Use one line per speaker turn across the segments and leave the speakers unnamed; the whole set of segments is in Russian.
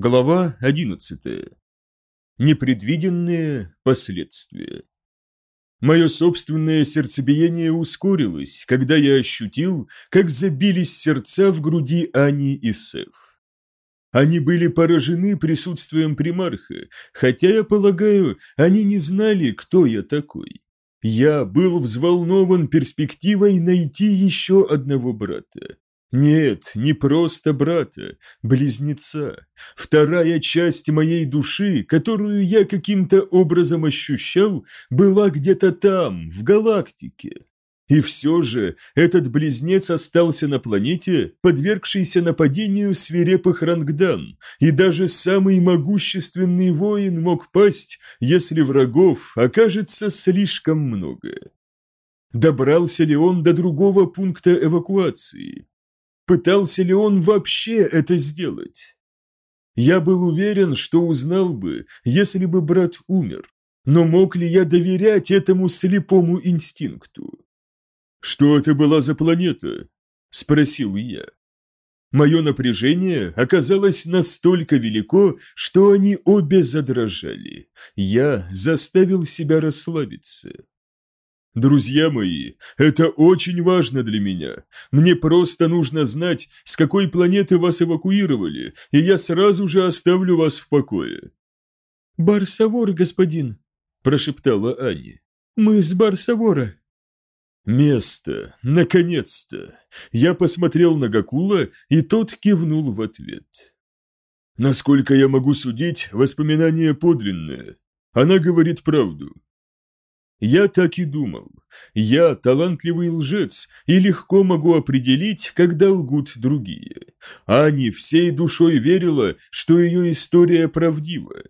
Глава 11. Непредвиденные последствия. Мое собственное сердцебиение ускорилось, когда я ощутил, как забились сердца в груди Ани и Сеф. Они были поражены присутствием примарха, хотя, я полагаю, они не знали, кто я такой. Я был взволнован перспективой найти еще одного брата. Нет, не просто брата, близнеца. Вторая часть моей души, которую я каким-то образом ощущал, была где-то там, в галактике. И все же этот близнец остался на планете, подвергшейся нападению свирепых рангдан, и даже самый могущественный воин мог пасть, если врагов окажется слишком много. Добрался ли он до другого пункта эвакуации? Пытался ли он вообще это сделать? Я был уверен, что узнал бы, если бы брат умер, но мог ли я доверять этому слепому инстинкту? «Что это была за планета?» – спросил я. Мое напряжение оказалось настолько велико, что они обе задрожали. Я заставил себя расслабиться. Друзья мои, это очень важно для меня. Мне просто нужно знать, с какой планеты вас эвакуировали, и я сразу же оставлю вас в покое.
Барсавор, господин, прошептала Аня. Мы с Барсавора.
Место, наконец-то. Я посмотрел на Гакула, и тот кивнул в ответ. Насколько я могу судить, воспоминание подлинное. Она говорит правду. Я так и думал. Я талантливый лжец и легко могу определить, когда лгут другие. Ани всей душой верила, что ее история правдива.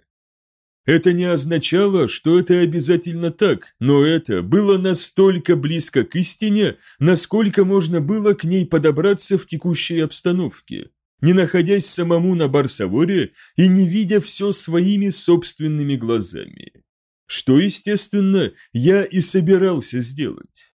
Это не означало, что это обязательно так, но это было настолько близко к истине, насколько можно было к ней подобраться в текущей обстановке, не находясь самому на Барсаворе и не видя все своими собственными глазами что, естественно, я и собирался сделать.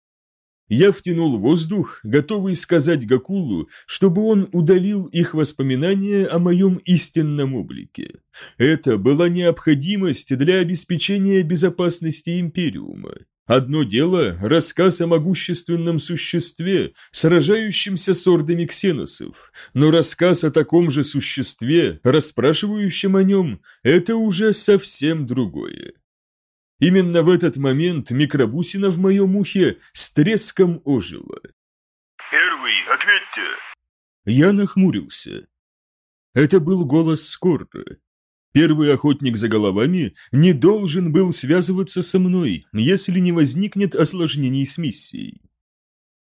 Я втянул воздух, готовый сказать Гакулу, чтобы он удалил их воспоминания о моем истинном облике. Это была необходимость для обеспечения безопасности Империума. Одно дело – рассказ о могущественном существе, сражающемся с ордами ксеносов, но рассказ о таком же существе, расспрашивающем о нем – это уже совсем другое. Именно в этот момент микробусина в моем ухе с треском ожила.
«Первый, ответьте!»
Я нахмурился. Это был голос Скорта. Первый охотник за головами не должен был связываться со мной, если не возникнет осложнений с миссией.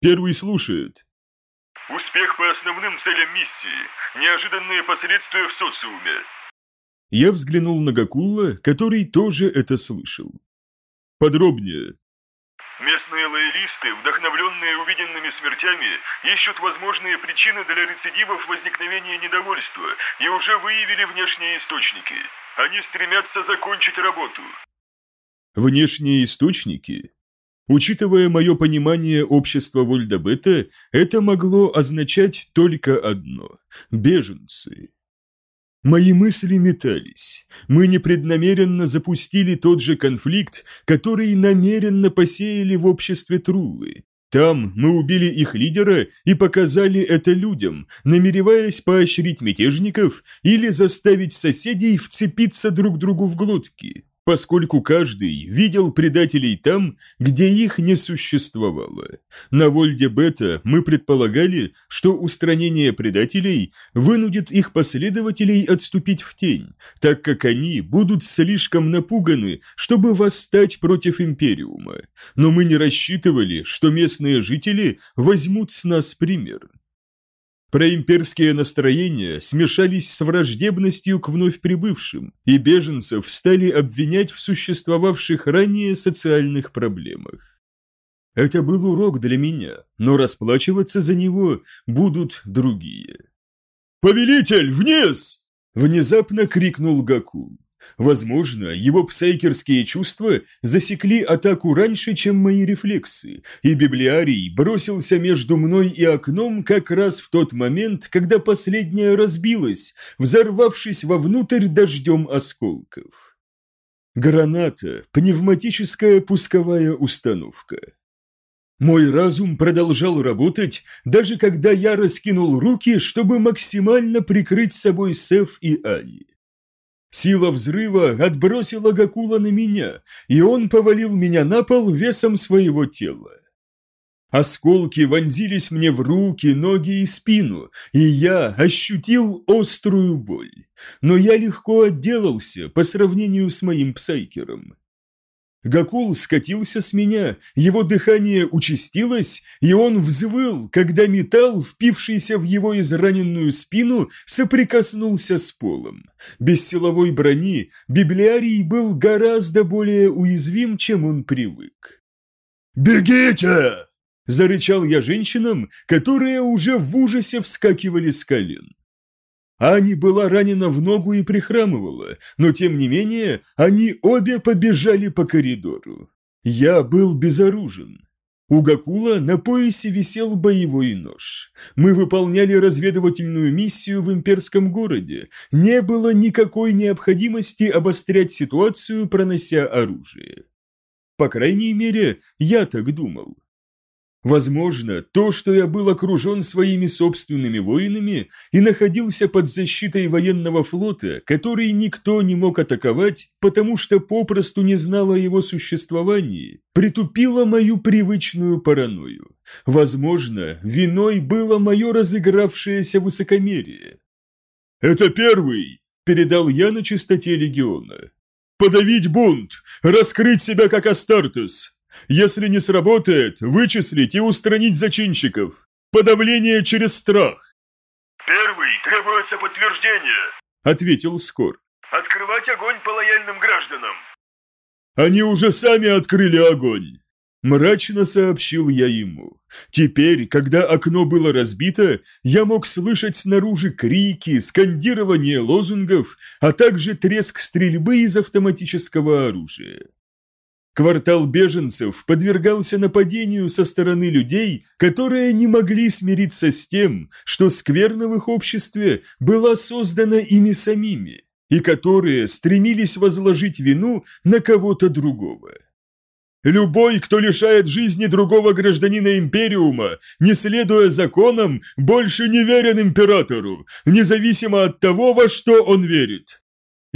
Первый слушает.
Успех по основным целям миссии. Неожиданные последствия в социуме.
Я взглянул на Гакула, который тоже это слышал. Подробнее.
Местные лоялисты, вдохновленные увиденными смертями, ищут возможные причины для рецидивов возникновения недовольства и уже выявили внешние источники. Они стремятся закончить работу.
Внешние источники? Учитывая мое понимание общества Вольдабета, это могло означать только одно – беженцы. Мои мысли метались. Мы непреднамеренно запустили тот же конфликт, который намеренно посеяли в обществе Труллы. Там мы убили их лидера и показали это людям, намереваясь поощрить мятежников или заставить соседей вцепиться друг другу в глотки поскольку каждый видел предателей там, где их не существовало. На Вольде Бета мы предполагали, что устранение предателей вынудит их последователей отступить в тень, так как они будут слишком напуганы, чтобы восстать против Империума. Но мы не рассчитывали, что местные жители возьмут с нас пример. Проимперские настроения смешались с враждебностью к вновь прибывшим, и беженцев стали обвинять в существовавших ранее социальных проблемах. Это был урок для меня, но расплачиваться за него будут другие. «Повелитель, вниз!» – внезапно крикнул Гакул. Возможно, его псайкерские чувства засекли атаку раньше, чем мои рефлексы, и библиарий бросился между мной и окном как раз в тот момент, когда последняя разбилась, взорвавшись вовнутрь дождем осколков. Граната, пневматическая пусковая установка. Мой разум продолжал работать, даже когда я раскинул руки, чтобы максимально прикрыть собой Сеф и Ани. Сила взрыва отбросила Гакула на меня, и он повалил меня на пол весом своего тела. Осколки вонзились мне в руки, ноги и спину, и я ощутил острую боль. Но я легко отделался по сравнению с моим псайкером. Гакул скатился с меня, его дыхание участилось, и он взвыл, когда металл, впившийся в его израненную спину, соприкоснулся с полом. Без силовой брони библиарий был гораздо более уязвим, чем он привык. «Бегите!» – зарычал я женщинам, которые уже в ужасе вскакивали с колен. Ани была ранена в ногу и прихрамывала, но тем не менее они обе побежали по коридору. Я был безоружен. У Гакула на поясе висел боевой нож. Мы выполняли разведывательную миссию в имперском городе. Не было никакой необходимости обострять ситуацию, пронося оружие. По крайней мере, я так думал. Возможно, то, что я был окружен своими собственными воинами и находился под защитой военного флота, который никто не мог атаковать, потому что попросту не знал о его существовании, притупило мою привычную паранойю. Возможно, виной было мое разыгравшееся высокомерие. «Это первый!» – передал я на чистоте легиона. «Подавить бунт! Раскрыть себя как Астартес! Если не сработает, вычислить и устранить зачинщиков. Подавление через страх.
Первый требуется подтверждение,
ответил Скор.
Открывать огонь по лояльным гражданам.
Они уже сами открыли огонь. Мрачно сообщил я ему. Теперь, когда окно было разбито, я мог слышать снаружи крики, скандирование лозунгов, а также треск стрельбы из автоматического оружия. Квартал беженцев подвергался нападению со стороны людей, которые не могли смириться с тем, что скверно в их обществе была создана ими самими, и которые стремились возложить вину на кого-то другого. Любой, кто лишает жизни другого гражданина Империума, не следуя законам, больше не верен Императору, независимо от того, во что он верит.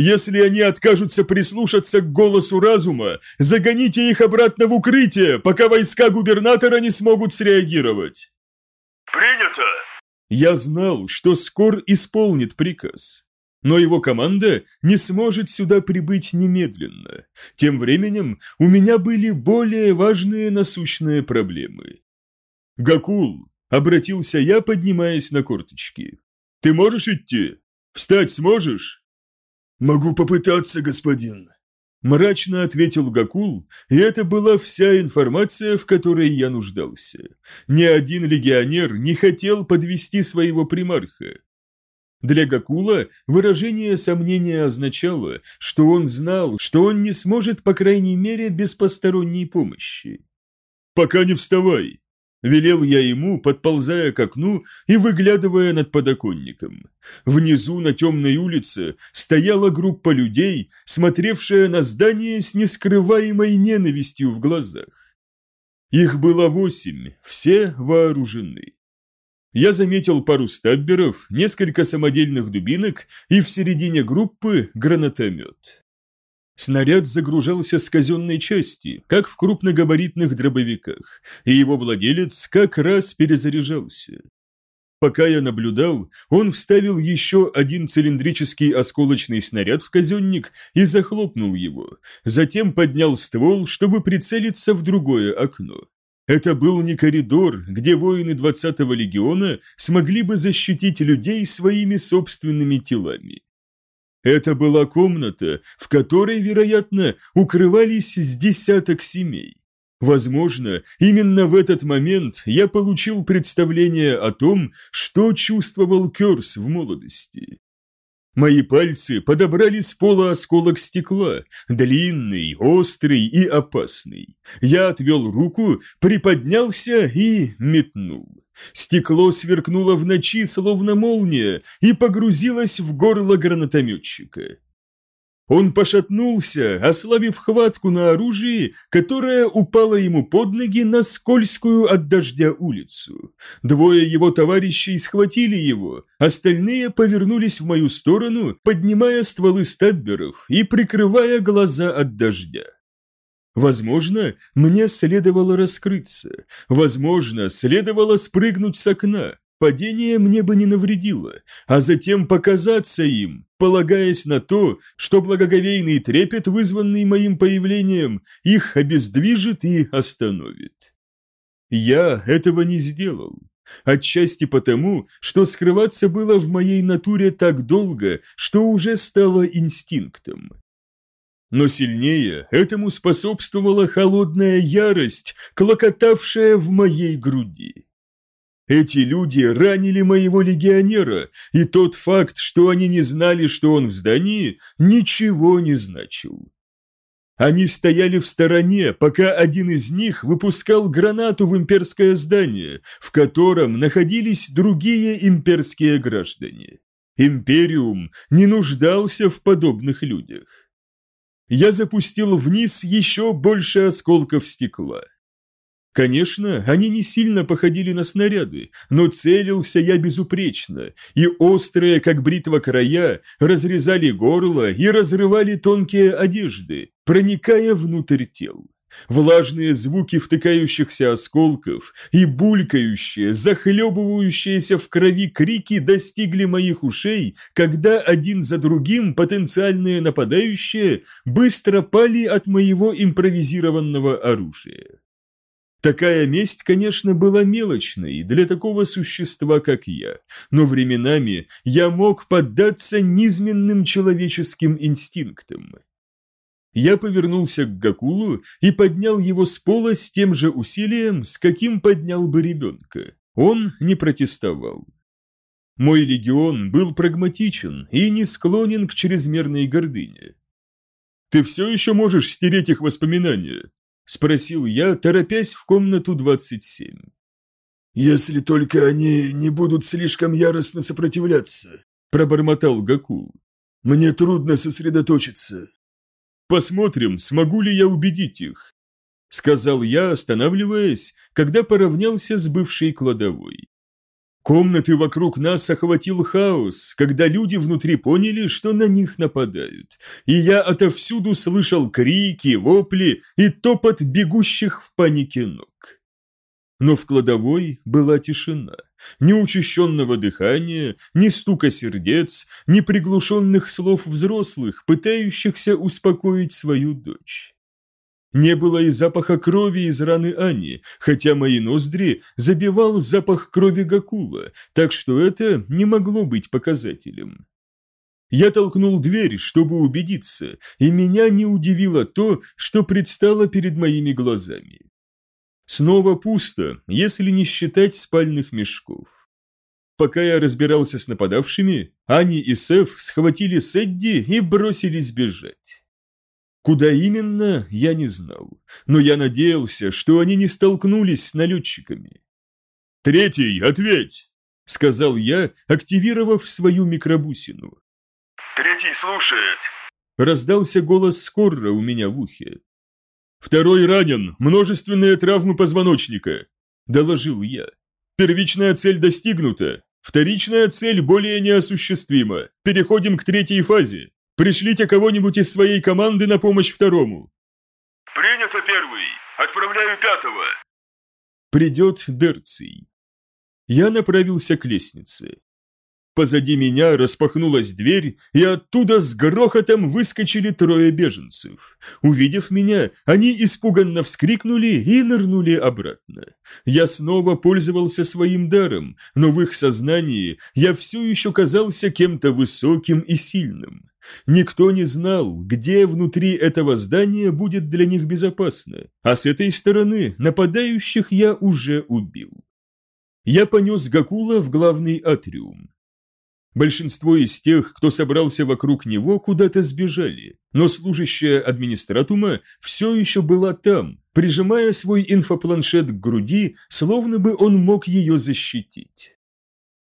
Если они откажутся прислушаться к голосу разума, загоните их обратно в укрытие, пока войска губернатора не смогут среагировать.
Принято.
Я знал, что Скор исполнит приказ. Но его команда не сможет сюда прибыть немедленно. Тем временем у меня были более важные насущные проблемы. «Гакул», — обратился я, поднимаясь на корточки, — «ты можешь идти? Встать сможешь?» «Могу попытаться, господин», – мрачно ответил Гакул, и это была вся информация, в которой я нуждался. Ни один легионер не хотел подвести своего примарха. Для Гакула выражение сомнения означало, что он знал, что он не сможет, по крайней мере, без посторонней помощи. «Пока не вставай», Велел я ему, подползая к окну и выглядывая над подоконником. Внизу на темной улице стояла группа людей, смотревшая на здание с нескрываемой ненавистью в глазах. Их было восемь, все вооружены. Я заметил пару стабберов, несколько самодельных дубинок и в середине группы гранатомет. Снаряд загружался с казенной части, как в крупногабаритных дробовиках, и его владелец как раз перезаряжался. Пока я наблюдал, он вставил еще один цилиндрический осколочный снаряд в казенник и захлопнул его, затем поднял ствол, чтобы прицелиться в другое окно. Это был не коридор, где воины 20-го легиона смогли бы защитить людей своими собственными телами. Это была комната, в которой, вероятно, укрывались с десяток семей. Возможно, именно в этот момент я получил представление о том, что чувствовал Кёрс в молодости. Мои пальцы подобрали с пола осколок стекла, длинный, острый и опасный. Я отвел руку, приподнялся и метнул. Стекло сверкнуло в ночи, словно молния, и погрузилось в горло гранатометчика. Он пошатнулся, ослабив хватку на оружии, которое упало ему под ноги на скользкую от дождя улицу. Двое его товарищей схватили его, остальные повернулись в мою сторону, поднимая стволы стабберов и прикрывая глаза от дождя. Возможно, мне следовало раскрыться, возможно, следовало спрыгнуть с окна, Падение мне бы не навредило, а затем показаться им, полагаясь на то, что благоговейный трепет, вызванный моим появлением, их обездвижит и остановит. Я этого не сделал. Отчасти потому, что скрываться было в моей натуре так долго, что уже стало инстинктом. Но сильнее этому способствовала холодная ярость, клокотавшая в моей груди. Эти люди ранили моего легионера, и тот факт, что они не знали, что он в здании, ничего не значил. Они стояли в стороне, пока один из них выпускал гранату в имперское здание, в котором находились другие имперские граждане. Империум не нуждался в подобных людях. Я запустил вниз еще больше осколков стекла. Конечно, они не сильно походили на снаряды, но целился я безупречно, и острые, как бритва края, разрезали горло и разрывали тонкие одежды, проникая внутрь тел. Влажные звуки втыкающихся осколков и булькающие, захлебывающиеся в крови крики достигли моих ушей, когда один за другим потенциальные нападающие быстро пали от моего импровизированного оружия. Такая месть, конечно, была мелочной для такого существа, как я, но временами я мог поддаться низменным человеческим инстинктам. Я повернулся к Гакулу и поднял его с пола с тем же усилием, с каким поднял бы ребенка. Он не протестовал. Мой легион был прагматичен и не склонен к чрезмерной гордыне. «Ты все еще можешь стереть их воспоминания?» Спросил я, торопясь в комнату 27. «Если только они не будут слишком яростно сопротивляться», пробормотал Гакул. «Мне трудно сосредоточиться». «Посмотрим, смогу ли я убедить их», сказал я, останавливаясь, когда поравнялся с бывшей кладовой. Комнаты вокруг нас охватил хаос, когда люди внутри поняли, что на них нападают, и я отовсюду слышал крики, вопли и топот бегущих в панике ног. Но в кладовой была тишина, ни учащенного дыхания, ни стука сердец, ни приглушенных слов взрослых, пытающихся успокоить свою дочь. Не было и запаха крови из раны Ани, хотя мои ноздри забивал запах крови Гакула, так что это не могло быть показателем. Я толкнул дверь, чтобы убедиться, и меня не удивило то, что предстало перед моими глазами. Снова пусто, если не считать спальных мешков. Пока я разбирался с нападавшими, Ани и Сеф схватили Сэдди и бросились бежать. Куда именно, я не знал, но я надеялся, что они не столкнулись с налетчиками. «Третий, ответь!» — сказал я, активировав свою микробусину.
«Третий слушает!»
— раздался голос Скорра у меня в ухе. «Второй ранен, множественные травмы позвоночника», — доложил я. «Первичная цель достигнута, вторичная цель более неосуществима. Переходим к третьей фазе. Пришлите кого-нибудь из своей команды на помощь второму.
Принято первый. Отправляю пятого.
Придет Дерций. Я направился к лестнице. Позади меня распахнулась дверь, и оттуда с грохотом выскочили трое беженцев. Увидев меня, они испуганно вскрикнули и нырнули обратно. Я снова пользовался своим даром, но в их сознании я все еще казался кем-то высоким и сильным. Никто не знал, где внутри этого здания будет для них безопасно, а с этой стороны нападающих я уже убил. Я понес Гакула в главный атриум. Большинство из тех, кто собрался вокруг него, куда-то сбежали, но служащая администратума все еще была там, прижимая свой инфопланшет к груди, словно бы он мог ее защитить.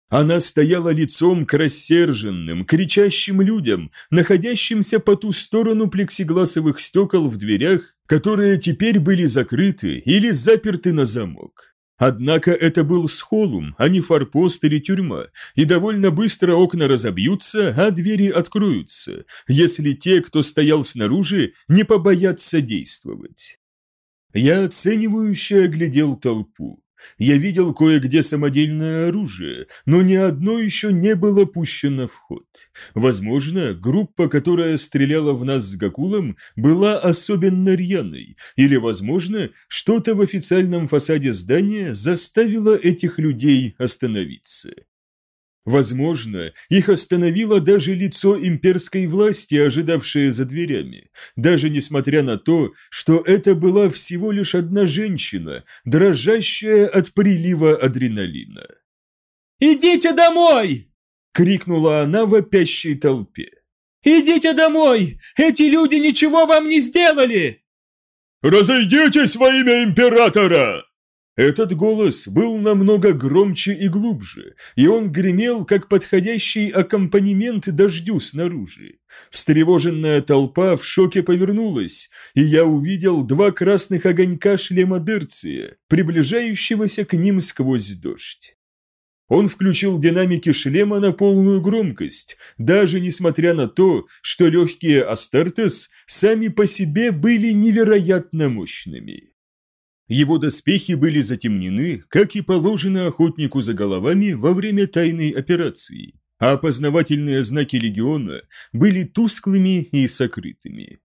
Она стояла лицом к рассерженным, кричащим людям, находящимся по ту сторону плексигласовых стекол в дверях, которые теперь были закрыты или заперты на замок. Однако это был схолум, а не форпост или тюрьма, и довольно быстро окна разобьются, а двери откроются, если те, кто стоял снаружи, не побоятся действовать. Я оценивающе оглядел толпу. Я видел кое-где самодельное оружие, но ни одно еще не было пущено в ход. Возможно, группа, которая стреляла в нас с Гакулом, была особенно рьяной, или, возможно, что-то в официальном фасаде здания заставило этих людей остановиться. Возможно, их остановило даже лицо имперской власти, ожидавшее за дверями, даже несмотря на то, что это была всего лишь одна женщина, дрожащая от прилива адреналина.
«Идите домой!»
– крикнула она в опящей толпе.
«Идите домой! Эти люди ничего вам не сделали!»
«Разойдитесь во имя императора!»
Этот голос был намного громче и глубже, и он гремел, как подходящий аккомпанемент дождю снаружи. Встревоженная толпа в шоке повернулась, и я увидел два красных огонька шлема Дерция, приближающегося к ним сквозь дождь. Он включил динамики шлема на полную громкость, даже несмотря на то, что легкие Астартес сами по себе были невероятно мощными. Его доспехи были затемнены, как и положено охотнику за головами во время тайной операции, а опознавательные знаки легиона были тусклыми и сокрытыми.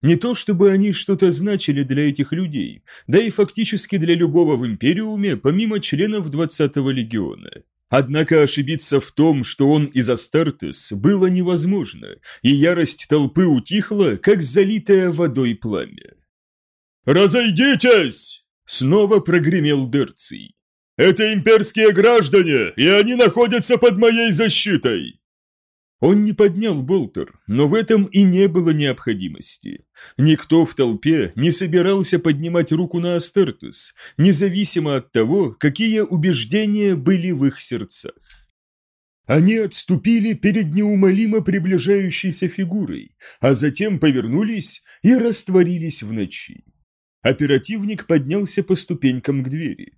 Не то чтобы они что-то значили для этих людей, да и фактически для любого в Империуме, помимо членов 20-го легиона. Однако ошибиться в том, что он из Астартес, было невозможно, и ярость толпы утихла, как залитое водой пламя.
«Разойдитесь!» – снова прогремел Дерций. «Это имперские граждане, и они находятся под моей защитой!»
Он не поднял болтер, но в этом и не было необходимости. Никто в толпе не собирался поднимать руку на Астертус, независимо от того, какие убеждения были в их сердцах. Они отступили перед неумолимо приближающейся фигурой, а затем повернулись и растворились в ночи. Оперативник поднялся по ступенькам к двери.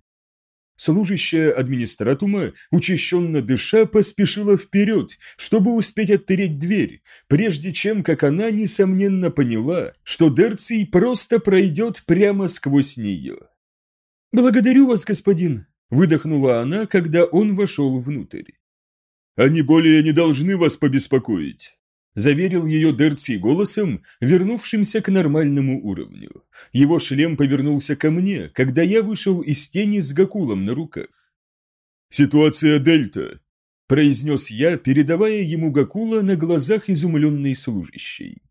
Служащая администратума, учащенно дыша, поспешила вперед, чтобы успеть отпереть дверь, прежде чем, как она, несомненно поняла, что Дерций просто пройдет прямо сквозь нее. «Благодарю вас, господин», – выдохнула она, когда он вошел внутрь.
«Они более не должны вас побеспокоить»,
заверил ее Дерци голосом, вернувшимся к нормальному уровню. Его шлем повернулся ко мне, когда я вышел из тени с Гакулом на руках.
«Ситуация Дельта», –
произнес я, передавая ему Гакула на глазах изумленной служащей.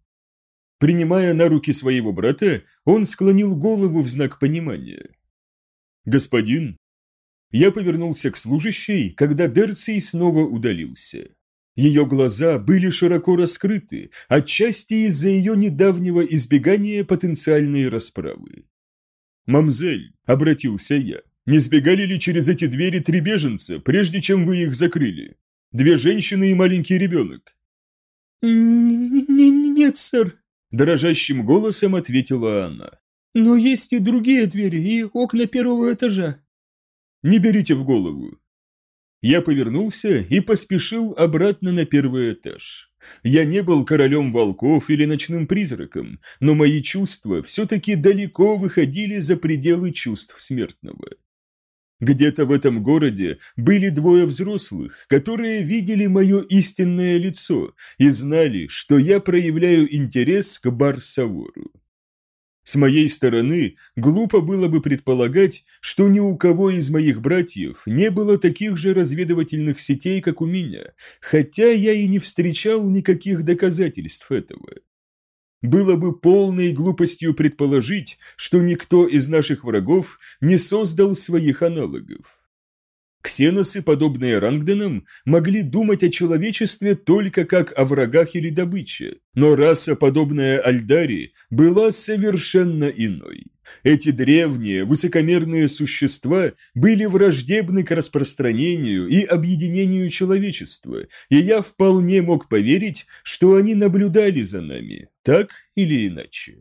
Принимая на руки своего брата, он склонил голову в знак понимания. «Господин?» Я повернулся к служащей, когда Дерций снова удалился. Ее глаза были широко раскрыты, отчасти из-за ее недавнего избегания потенциальной расправы. «Мамзель», — обратился я, — «не сбегали ли через эти двери три беженца, прежде чем вы их закрыли? Две женщины и маленький ребенок?»
«Нет, сэр», —
дрожащим голосом ответила она.
«Но есть и другие двери, и окна первого этажа».
«Не берите в голову. Я повернулся и поспешил обратно на первый этаж. Я не был королем волков или ночным призраком, но мои чувства все-таки далеко выходили за пределы чувств смертного. Где-то в этом городе были двое взрослых, которые видели мое истинное лицо и знали, что я проявляю интерес к Барсавору. С моей стороны, глупо было бы предполагать, что ни у кого из моих братьев не было таких же разведывательных сетей, как у меня, хотя я и не встречал никаких доказательств этого. Было бы полной глупостью предположить, что никто из наших врагов не создал своих аналогов. Ксеносы, подобные Рангденам, могли думать о человечестве только как о врагах или добыче, но раса, подобная Альдари, была совершенно иной. Эти древние, высокомерные существа были враждебны к распространению и объединению человечества, и я вполне мог поверить, что они наблюдали за нами, так или иначе.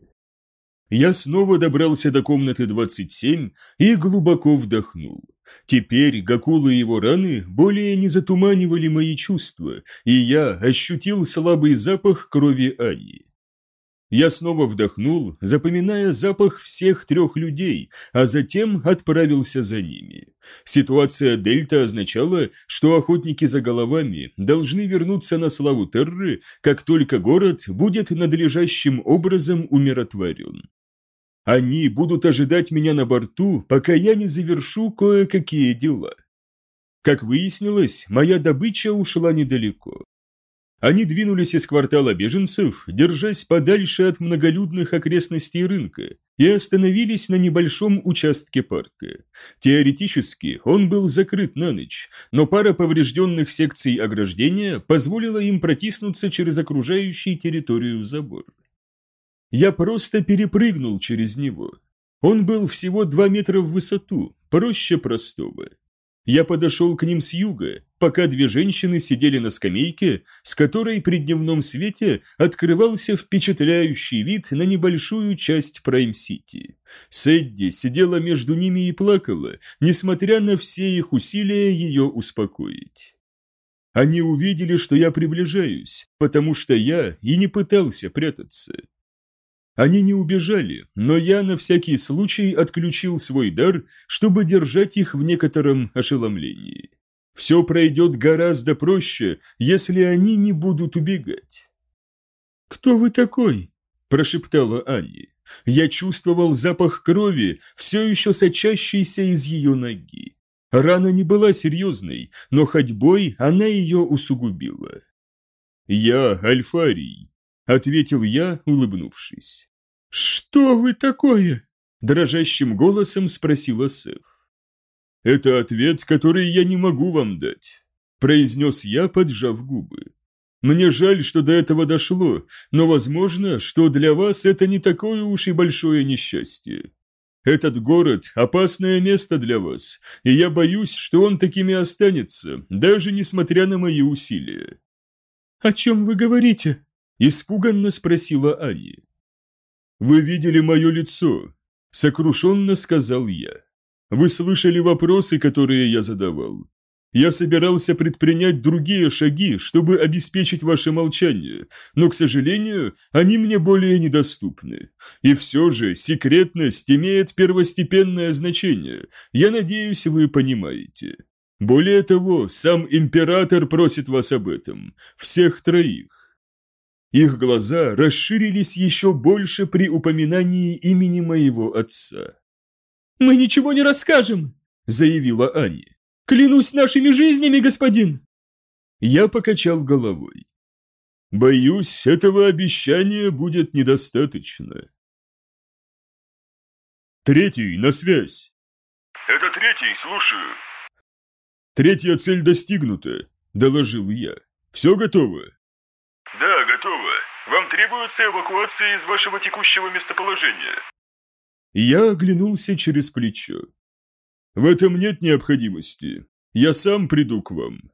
Я снова добрался до комнаты 27 и глубоко вдохнул. Теперь Гакула и его раны более не затуманивали мои чувства, и я ощутил слабый запах крови Ани. Я снова вдохнул, запоминая запах всех трех людей, а затем отправился за ними. Ситуация Дельта означала, что охотники за головами должны вернуться на славу Терры, как только город будет надлежащим образом умиротворен. Они будут ожидать меня на борту, пока я не завершу кое-какие дела. Как выяснилось, моя добыча ушла недалеко. Они двинулись из квартала беженцев, держась подальше от многолюдных окрестностей рынка, и остановились на небольшом участке парка. Теоретически он был закрыт на ночь, но пара поврежденных секций ограждения позволила им протиснуться через окружающий территорию забор. Я просто перепрыгнул через него. Он был всего два метра в высоту, проще простого. Я подошел к ним с юга, пока две женщины сидели на скамейке, с которой при дневном свете открывался впечатляющий вид на небольшую часть Прайм-Сити. Сэдди сидела между ними и плакала, несмотря на все их усилия ее успокоить. Они увидели, что я приближаюсь, потому что я и не пытался прятаться. Они не убежали, но я на всякий случай отключил свой дар, чтобы держать их в некотором ошеломлении. Все пройдет гораздо проще, если они не будут убегать. «Кто вы такой?» – прошептала Анни. Я чувствовал запах крови, все еще сочащийся из ее ноги. Рана не была серьезной, но ходьбой она ее усугубила. «Я Альфарий», — ответил я, улыбнувшись. «Что вы такое?» – дрожащим голосом спросила Сеф. «Это ответ, который я не могу вам дать», – произнес я, поджав губы. «Мне жаль, что до этого дошло, но возможно, что для вас это не такое уж и большое несчастье. Этот город – опасное место для вас, и я боюсь, что он такими останется, даже несмотря на мои усилия». «О чем вы говорите?» Испуганно спросила Ани. «Вы видели мое лицо», — сокрушенно сказал я. «Вы слышали вопросы, которые я задавал. Я собирался предпринять другие шаги, чтобы обеспечить ваше молчание, но, к сожалению, они мне более недоступны. И все же секретность имеет первостепенное значение. Я надеюсь, вы понимаете. Более того, сам император просит вас об этом. Всех троих. Их глаза расширились еще больше при упоминании имени моего отца.
«Мы ничего не расскажем!» – заявила Ани. «Клянусь нашими жизнями, господин!»
Я покачал головой. «Боюсь, этого обещания будет недостаточно». «Третий, на связь!»
«Это третий, слушаю».
«Третья цель достигнута», – доложил я. «Все готово?»
«Да, готово. Вам требуется эвакуация из вашего текущего местоположения».
Я оглянулся через плечо. «В этом нет необходимости. Я сам приду к вам».